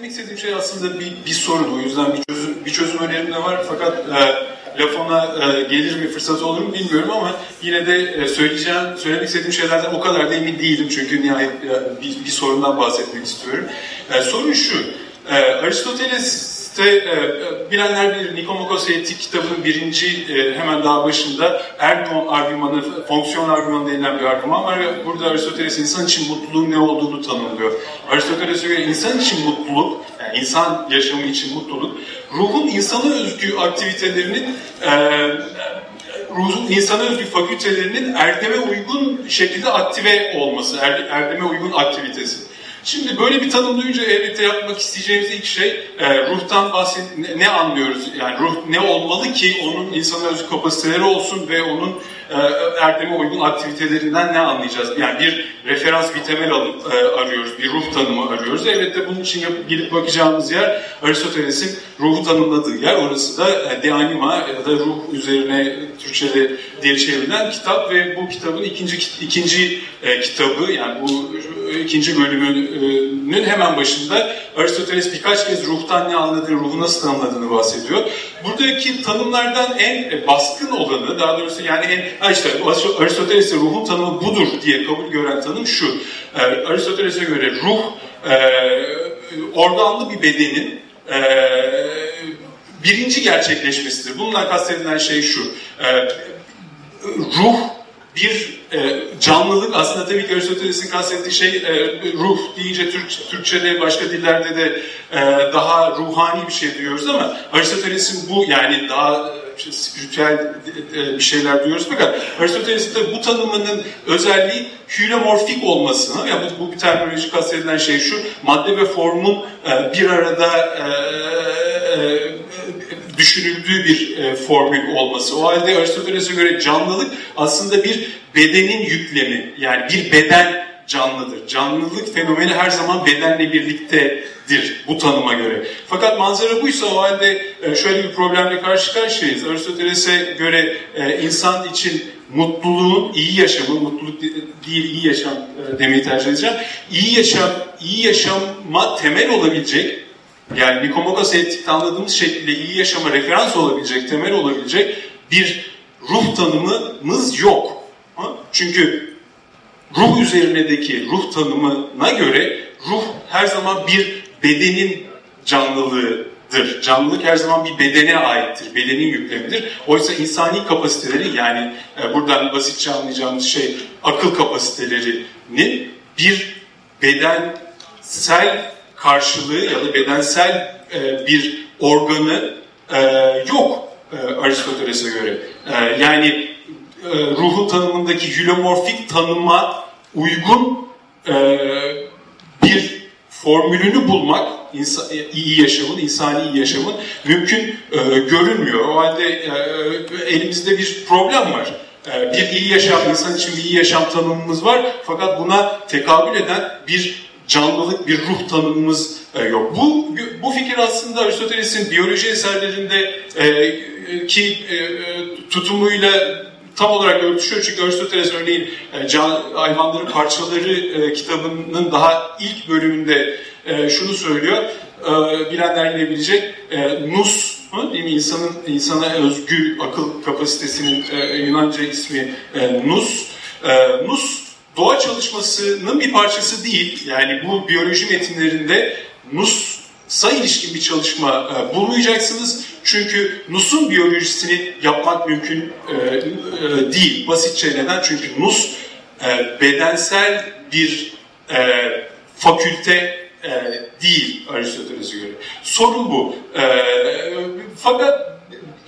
bahsetmek istediğim şey aslında bir, bir sorun. O yüzden bir çözüm, bir çözüm önerim de var. Fakat e, laf ona e, gelir mi, fırsat olur mu bilmiyorum ama yine de e, söyleyeceğim, söylemek istediğim şeylerden o kadar da emin değilim. Çünkü nihayet e, bir, bir sorundan bahsetmek istiyorum. E, sorun şu, e, Aristoteles işte e, bilenler bilir Nikomokos Etik kitabının birinci e, hemen daha başında Ergon argümanı, fonksiyon argümanı denilen bir argüman var ve burada Aristoteles insan için mutluluğun ne olduğunu tanımlıyor. Aristoteles'e göre insan için mutluluk, yani insan yaşamı için mutluluk, ruhun insana özgü aktivitelerinin e, ruhun insana özgü fakültelerinin erdeme uygun şekilde aktive olması, er, erdeme uygun aktivitesi. Şimdi böyle bir tanım duyunca elbette yapmak isteyeceğimiz ilk şey e, ruhtan bahset ne, ne anlıyoruz? Yani ruh ne olmalı ki onun insana özgü kapasiteleri olsun ve onun e, erdeme uygun aktivitelerinden ne anlayacağız? Yani bir referans, bir temel alıp e, arıyoruz, bir ruh tanımı arıyoruz. Elbette bunun için yapıp gidip bakacağımız yer Aristoteles'in ruhu tanımladığı yer. Orası da e, De Anima ya da ruh üzerine Türkçe'de diye çevrilen kitap ve bu kitabın ikinci ikinci e, kitabı yani bu ikinci bölümünün hemen başında Aristoteles birkaç kez ruhtan ne anladığını, ruhu nasıl tanımladığını bahsediyor. Buradaki tanımlardan en baskın olanı, daha doğrusu yani en, işte Aristoteles'e ruhun tanımı budur diye kabul gören tanım şu. E, Aristoteles'e göre ruh e, organlı bir bedenin e, birinci gerçekleşmesidir. Bundan kastedilen şey şu. E, ruh bir e, canlılık aslında tabii ki Aristoteles'in kastettiği şey e, ruh deyince Türk, Türkçe'de başka dillerde de e, daha ruhani bir şey diyoruz ama Aristoteles'in bu yani daha işte, spiritüel e, bir şeyler diyoruz. Fakat Aristoteles'in de bu tanımının özelliği hülomorfik olmasına yani bu, bu bir terminoloji kastedilen şey şu madde ve formun e, bir arada e, e, düşünüldüğü bir e, formül olması. O halde Aristoteles'e göre canlılık aslında bir bedenin yüklemi. Yani bir beden canlıdır. Canlılık fenomeni her zaman bedenle birliktedir bu tanıma göre. Fakat manzara buysa o halde e, şöyle bir problemle karşı karşıyayız. Aristoteles'e göre e, insan için mutluluğun, iyi yaşamı, mutluluk değil iyi yaşam e, demeyi tercih edeceğim. İyi yaşam, iyi yaşama temel olabilecek yani Nikomokos etikte anladığımız şekilde iyi yaşama referans olabilecek, temel olabilecek bir ruh tanımımız yok. Çünkü ruh üzerinedeki ruh tanımına göre ruh her zaman bir bedenin canlılığıdır. Canlılık her zaman bir bedene aittir, bedenin yüklemidir. Oysa insani kapasiteleri yani e, buradan basitçe anlayacağımız şey akıl kapasitelerinin bir bedensel karşılığı ya da bedensel e, bir organı e, yok e, Aristoteles'e göre. Yani ruhu tanımındaki hülomorfik tanıma uygun bir formülünü bulmak insan, iyi yaşamın, insani iyi yaşamın mümkün görünmüyor. O halde elimizde bir problem var. Bir iyi yaşam, insan için bir iyi yaşam tanımımız var. Fakat buna tekabül eden bir canlılık, bir ruh tanımımız e, yok. Bu bu fikir aslında Aristoteles'in biyoloji eserlerinde e, ki e, tutumuyla tam olarak örtüşüyor. Çünkü Aristoteles örneğin e, can, hayvanların parçaları e, kitabının daha ilk bölümünde e, şunu söylüyor. E, bilenler yine. E, nus değil mi? İnsanın insana özgü akıl kapasitesinin e, Yunanca ismi e, nus. E, nus doğa çalışmasının bir parçası değil. Yani bu biyoloji metinlerinde NUS'a ilişkin bir çalışma e, bulmayacaksınız. Çünkü NUS'un biyolojisini yapmak mümkün e, e, değil. Basitçe neden? Çünkü NUS e, bedensel bir e, fakülte e, değil Aristoteles'e göre. Sorun bu. E, fakat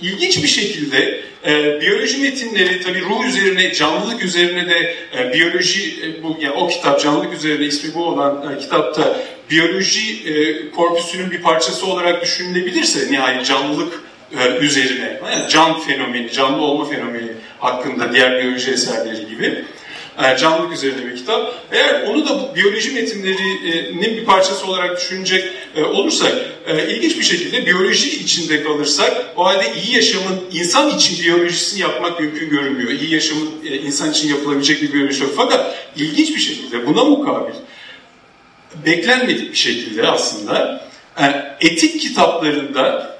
ilginç bir şekilde e, biyoloji metinleri tabi ruh üzerine, canlılık üzerine de e, biyoloji, e, bu, yani o kitap canlılık üzerine ismi bu olan e, kitapta biyoloji e, korpüsünün bir parçası olarak düşünülebilirse nihayet canlılık e, üzerine, yani can fenomeni, canlı olma fenomeni hakkında diğer biyoloji eserleri gibi e, canlılık üzerine bir kitap. Eğer onu da biyoloji metinlerinin bir parçası olarak düşünecek e, olursak, e, ilginç bir şekilde biyoloji içinde kalırsak, o halde iyi yaşamın insan için biyolojisini yapmak mümkün görünmüyor. İyi yaşamın insan için yapılabilecek bir biyoloji yok. Fakat ilginç bir şekilde buna mukabil, beklenmedik bir şekilde aslında etik kitaplarında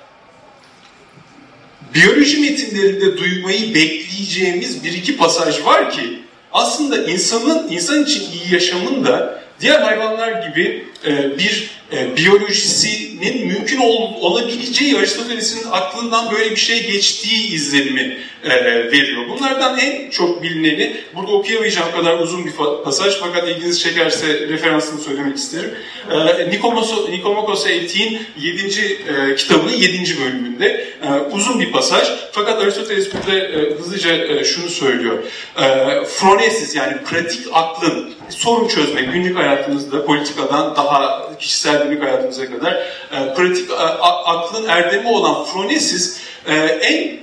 biyoloji metinlerinde duymayı bekleyeceğimiz bir iki pasaj var ki aslında insanın insan için iyi yaşamın da diğer hayvanlar gibi bir e, biyolojisinin mümkün ol, olabileceği Aristoteles'in aklından böyle bir şey geçtiği izlenimi e, veriyor. Bunlardan en çok bilineni, burada okuyamayacağım kadar uzun bir pasaj fakat ilginizi çekerse referansını söylemek isterim. E, Nikomokos Etiğin 7. E, kitabının 7. bölümünde e, uzun bir pasaj fakat Aristoteles burada e, hızlıca e, şunu söylüyor. E, Phronesis yani pratik aklın sorun çözme günlük hayatımızda politikadan daha kişisel günlük hayatımıza kadar e, pratik a, a, aklın erdemi olan Phronesis e, en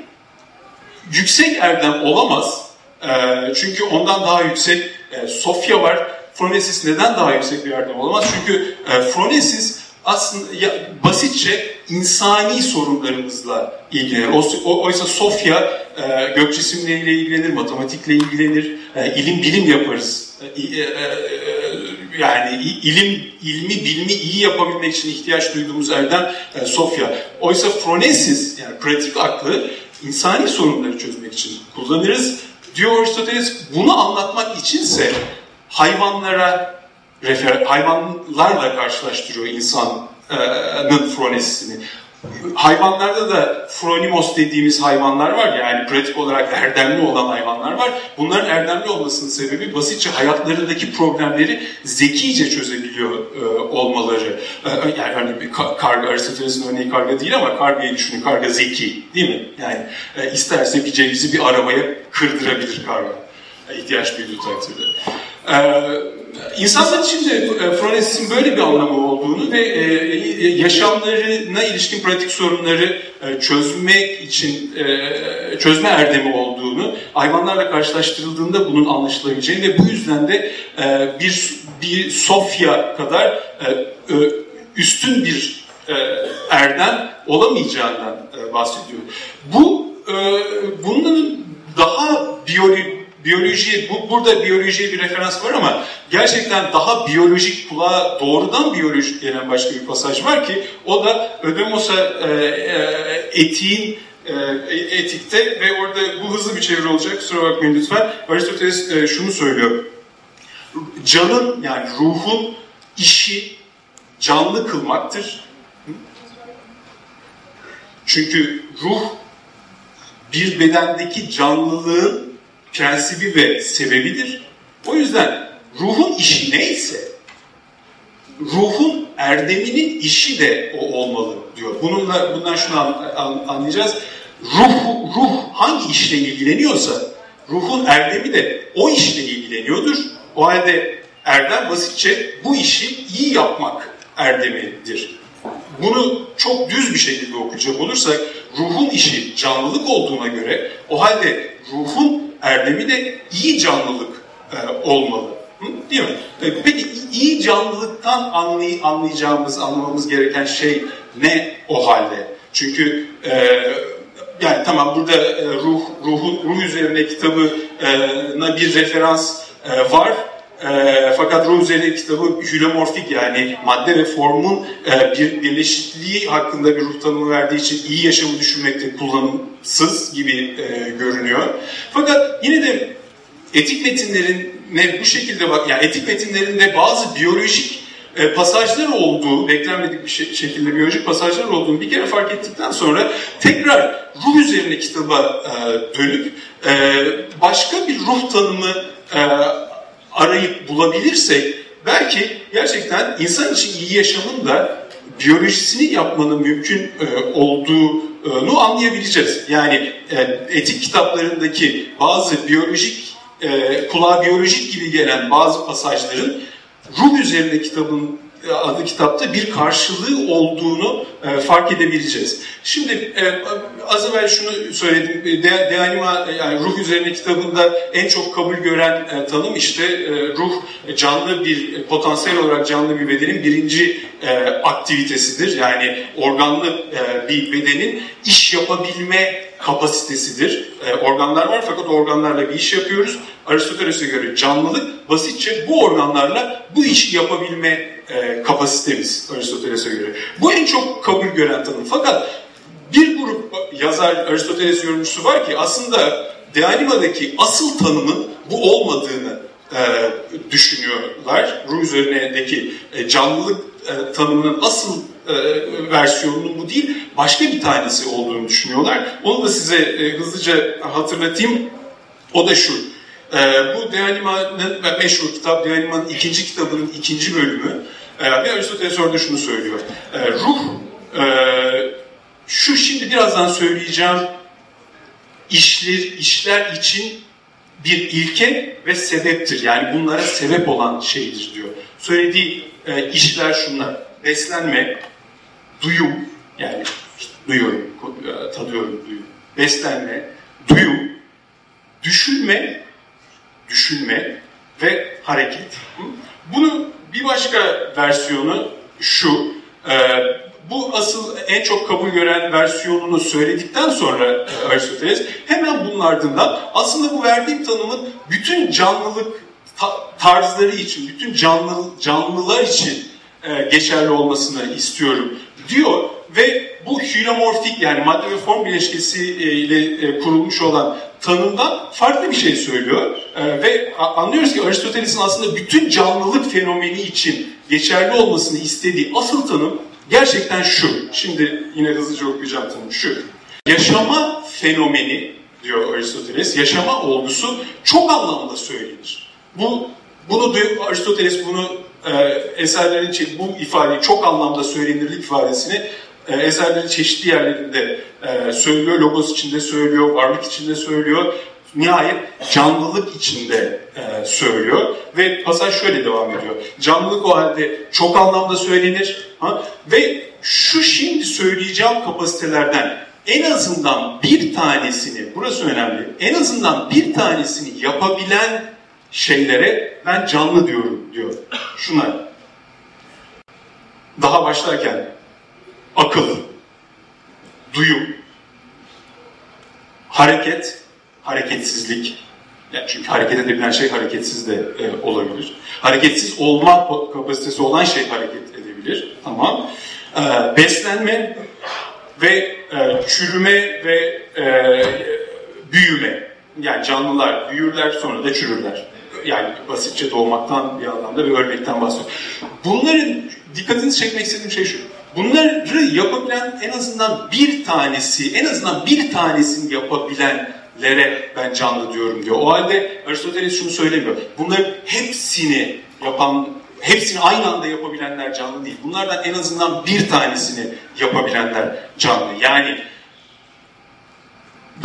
yüksek erdem olamaz. E, çünkü ondan daha yüksek e, Sofya var. Phronesis neden daha yüksek bir erdem olamaz? Çünkü e, Phronesis aslında ya, basitçe insani sorunlarımızla ilgilenir. Oysa Sofya e, gök cisimleriyle ilgilenir, matematikle ilgilenir, e, ilim bilim yaparız. E, e, e, yani ilim ilmi bilimi iyi yapabilmek için ihtiyaç duyduğumuz erdem e, Sofya. Oysa Phronesis yani pratik aklı insani sorunları çözmek için kullanırız. Diyor Aristoteles bunu anlatmak içinse hayvanlara refer, hayvanlarla karşılaştırıyor insanın Phronesis'ini. Hayvanlarda da Phronimos dediğimiz hayvanlar var yani pratik olarak erdemli olan hayvanlar var. Bunların erdemli olmasının sebebi basitçe hayatlarındaki problemleri zekice çözebiliyor e, olmaları. E, yani hani bir karga, Aristoteles'in örneği karga değil ama kargayı düşünün, karga zeki değil mi? Yani e, isterse bir cevizi bir arabaya kırdırabilir karga. E, ihtiyaç duyduğu takdirde. E, İnsanlar için de e, Phronesis'in böyle bir anlamı olduğunu ve e, yaşamlarına ilişkin pratik sorunları e, çözmek için çözme erdemi olduğunu, hayvanlarla karşılaştırıldığında bunun anlaşılabileceğini ve bu yüzden de bir bir Sofya kadar üstün bir erdem olamayacağından bahsediyor. Bu bunun daha biyolojik biyoloji, bu, burada biyolojiye bir referans var ama gerçekten daha biyolojik kulağa doğrudan biyolojik gelen başka bir pasaj var ki o da Ödemos'a e, e, etiğin e, etikte ve orada bu hızlı bir çeviri olacak kusura bakmayın lütfen. Aristoteles e, şunu söylüyor. Canın yani ruhun işi canlı kılmaktır. Çünkü ruh bir bedendeki canlılığın prensibi ve sebebidir. O yüzden ruhun işi neyse ruhun erdeminin işi de o olmalı diyor. Bununla bundan şunu anlayacağız. Ruh ruh hangi işle ilgileniyorsa ruhun erdemi de o işle ilgileniyordur. O halde erdem basitçe bu işi iyi yapmak erdemidir. Bunu çok düz bir şekilde okuyacak olursak ruhun işi canlılık olduğuna göre o halde ruhun erdemi de iyi canlılık e, olmalı. Hı? Değil mi? E, peki iyi canlılıktan anlay anlayacağımız, anlamamız gereken şey ne o halde? Çünkü e, yani tamam burada e, ruh ruhun ruh üzerine kitabına bir referans e, var. E, fakat üzerine kitabı hülomorfik yani madde ve formun e, bir birleşikliği hakkında bir ruh tanımı verdiği için iyi yaşamı düşünmekte kullanımsız gibi e, görünüyor. Fakat yine de etik metinlerine bu şekilde bak, yani etik metinlerinde bazı biyolojik e, pasajlar olduğu, beklenmedik bir şey, şekilde biyolojik pasajlar olduğunu bir kere fark ettikten sonra tekrar ruh üzerine kitaba e, dönüp e, başka bir ruh tanımı e, arayıp bulabilirsek belki gerçekten insan için iyi yaşamın da biyolojisini yapmanın mümkün e, olduğunu anlayabileceğiz. Yani e, etik kitaplarındaki bazı biyolojik, e, kulağa biyolojik gibi gelen bazı pasajların ruh üzerinde kitabın adlı kitapta bir karşılığı olduğunu e, fark edebileceğiz. Şimdi e, az evvel şunu söyledim, de, de anima yani ruh üzerine kitabında en çok kabul gören e, tanım işte e, ruh canlı bir e, potansiyel olarak canlı bir bedenin birinci e, aktivitesidir. Yani organlı e, bir bedenin iş yapabilme kapasitesidir. E, organlar var fakat organlarla bir iş yapıyoruz. Aristoteles'e göre canlılık basitçe bu organlarla bu işi yapabilme e, kapasitemiz Aristoteles'e göre. Bu en çok kabul gören tanım. Fakat bir grup yazar Aristoteles yorumcusu var ki aslında De Anima'daki asıl tanımın bu olmadığını e, düşünüyorlar. Ruh üzerindeki e, canlılık e, tanımının asıl e, versiyonunun bu değil, başka bir tanesi olduğunu düşünüyorlar. Onu da size e, hızlıca hatırlatayım. O da şu. E, bu De Anima'nın meşhur kitap, De Anima'nın ikinci kitabının ikinci bölümü. E, ve Aristoteles orada şunu söylüyor. E, ruh, e, şu şimdi birazdan söyleyeceğim işler, işler için bir ilke ve sebeptir. Yani bunlara sebep olan şeydir diyor. Söylediği e, işler şunlar. Beslenme, duyum, yani işte duyuyorum, e, tadıyorum, duyum. Beslenme, duyum, düşünme, düşünme ve hareket. Bunun bir başka versiyonu şu, e, bu asıl en çok kabul gören versiyonunu söyledikten sonra e, Aristoteles hemen bunun ardından aslında bu verdiğim tanımın bütün canlılık tarzları için, bütün canlı canlılar için e, geçerli olmasını istiyorum diyor ve bu hülomorfik yani madde ve form bileşkesi e, ile e, kurulmuş olan tanımdan farklı bir şey söylüyor. E, ve anlıyoruz ki Aristoteles'in aslında bütün canlılık fenomeni için geçerli olmasını istediği asıl tanım gerçekten şu. Şimdi yine hızlıca okuyacağım tanım şu. Yaşama fenomeni diyor Aristoteles, yaşama olgusu çok anlamda söylenir. Bu bunu Aristoteles bunu e, eserlerin bu ifadeyi çok anlamda söylenirlik ifadesini e, eserlerin çeşitli yerlerinde e, söylüyor, logos içinde söylüyor, varlık içinde söylüyor. Nihayet canlılık içinde e, söylüyor ve pasaj şöyle devam ediyor. Canlılık o halde çok anlamda söylenir ha? ve şu şimdi söyleyeceğim kapasitelerden en azından bir tanesini, burası önemli, en azından bir tanesini yapabilen şeylere ben canlı diyorum diyor. Şuna. Daha başlarken akıl, duyum, hareket, hareketsizlik. Yani çünkü hareket edebilen şey hareketsiz de e, olabilir. Hareketsiz olma kapasitesi olan şey hareket edebilir. Tamam. E, beslenme ve e, çürüme ve e, büyüme. Yani canlılar büyürler sonra da çürürler yani basitçe doğmaktan bir anlamda bir örnekten bahsediyorum. Bunların dikkatinizi çekmek istediğim şey şu. Bunları yapabilen en azından bir tanesi, en azından bir tanesini yapabilenlere ben canlı diyorum diyor. O halde Aristoteles şunu söylemiyor. Bunların hepsini yapan, hepsini aynı anda yapabilenler canlı değil. Bunlardan en azından bir tanesini yapabilenler canlı. Yani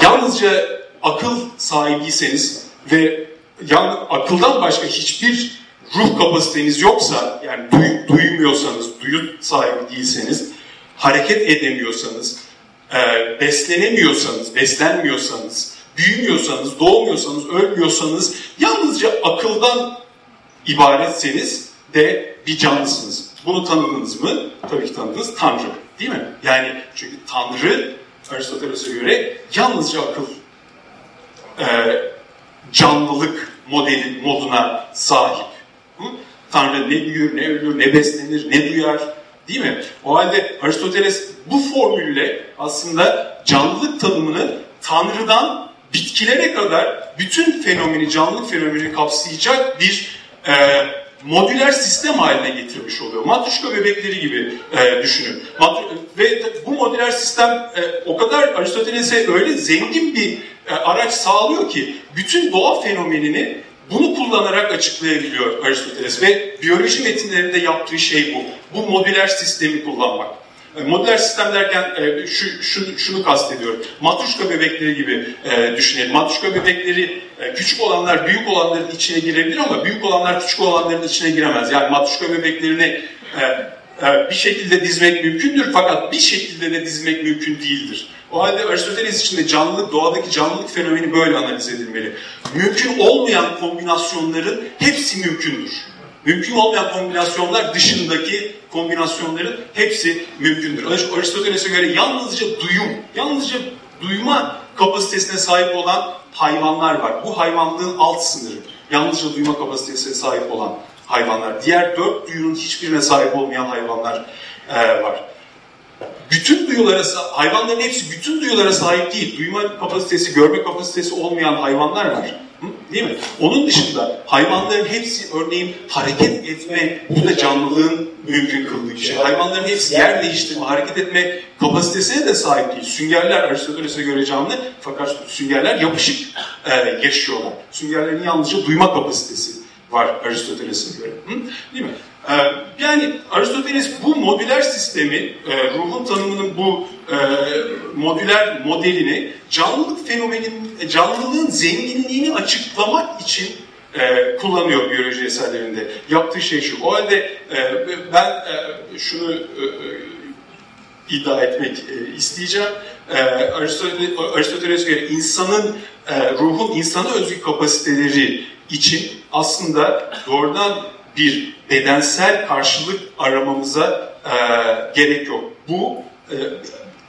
yalnızca akıl sahibiyseniz ve yani akıldan başka hiçbir ruh kapasiteniz yoksa, yani duy, duymuyorsanız, duyu sahibi değilseniz, hareket edemiyorsanız, e, beslenemiyorsanız, beslenmiyorsanız, büyümüyorsanız, doğmuyorsanız, ölmüyorsanız, yalnızca akıldan ibaretseniz de bir canlısınız. Bunu tanıdınız mı? Tabii ki tanıdınız. Tanrı. Değil mi? Yani çünkü Tanrı Aristoteles'e göre yalnızca akıl e, canlılık modeli, moduna sahip. Tanrı ne büyür, ne ölür, ne beslenir, ne duyar. Değil mi? O halde Aristoteles bu formülle aslında canlılık tanımını Tanrı'dan bitkilere kadar bütün fenomeni, canlılık fenomeni kapsayacak bir e, modüler sistem haline getirmiş oluyor. Matruşka bebekleri gibi e, düşünün. Matru ve bu modüler sistem e, o kadar Aristoteles'e öyle zengin bir e, araç sağlıyor ki bütün doğa fenomenini bunu kullanarak açıklayabiliyor Aristoteles ve biyoloji metinlerinde yaptığı şey bu. Bu modüler sistemi kullanmak. E, modüler sistem derken e, şu, şunu, şunu kastediyorum. Matruşka bebekleri gibi e, düşünelim. Matruşka bebekleri küçük olanlar büyük olanların içine girebilir ama büyük olanlar küçük olanların içine giremez. Yani matruşka bebeklerini bir şekilde dizmek mümkündür fakat bir şekilde de dizmek mümkün değildir. O halde Aristoteles için de canlılık, doğadaki canlılık fenomeni böyle analiz edilmeli. Mümkün olmayan kombinasyonların hepsi mümkündür. Mümkün olmayan kombinasyonlar dışındaki kombinasyonların hepsi mümkündür. Aristoteles'e göre yalnızca duyum, yalnızca duyma kapasitesine sahip olan hayvanlar var. Bu hayvanlığın alt sınırı. Yalnızca duyma kapasitesine sahip olan hayvanlar. Diğer dört duyunun hiçbirine sahip olmayan hayvanlar e, var. Bütün duyulara, hayvanların hepsi bütün duyulara sahip değil. Duyma kapasitesi, görme kapasitesi olmayan hayvanlar var. Hı? Değil mi? Onun dışında hayvanların hepsi örneğin hareket etme, bu da canlılığın mümkün kıldığı şey. Hayvanların hepsi yer değiştirme, hareket etme kapasitesine de sahip değil. Süngerler Aristoteles'e göre canlı fakat süngerler yapışık e, yaşıyorlar. Süngerlerin yalnızca duyma kapasitesi var Aristoteles'e göre. Hı? Değil mi? Ee, yani Aristoteles bu modüler sistemi, e, ruhun tanımının bu e, modüler modelini canlılık fenomenin, canlılığın zenginliğini açıklamak için e, kullanıyor biyoloji eserlerinde. Yaptığı şey şu. O halde ben şunu iddia etmek isteyeceğim. Aristoteles'e göre insanın, ruhun insana özgü kapasiteleri için aslında doğrudan bir bedensel karşılık aramamıza e, gerek yok. Bu e,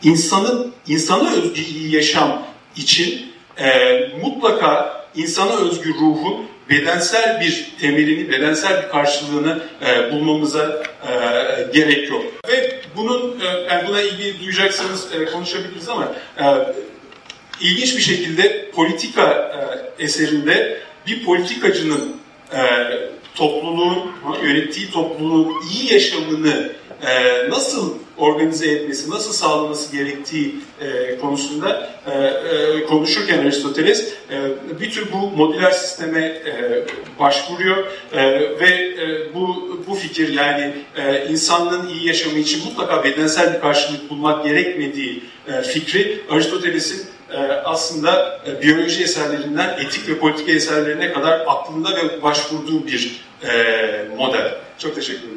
insanın insana özgü iyi yaşam için e, mutlaka insana özgü ruhun bedensel bir temelini, bedensel bir karşılığını e, bulmamıza e, gerek yok. Ve bunun, e, yani buna ilgili duyacaksanız e, konuşabiliriz ama e, ilginç bir şekilde politika e, eserinde bir politikacının e, topluluğun, yönettiği topluluğun iyi yaşamını e, nasıl organize etmesi, nasıl sağlaması gerektiği e, konusunda e, e, konuşurken Aristoteles e, bir tür bu modüler sisteme e, başvuruyor e, ve e, bu bu fikir yani e, insanlığın iyi yaşamı için mutlaka bedensel bir karşılık bulmak gerekmediği e, fikri Aristoteles'in aslında e, biyoloji eserlerinden etik ve politika eserlerine kadar aklında ve başvurduğu bir e, model. Çok teşekkür ederim.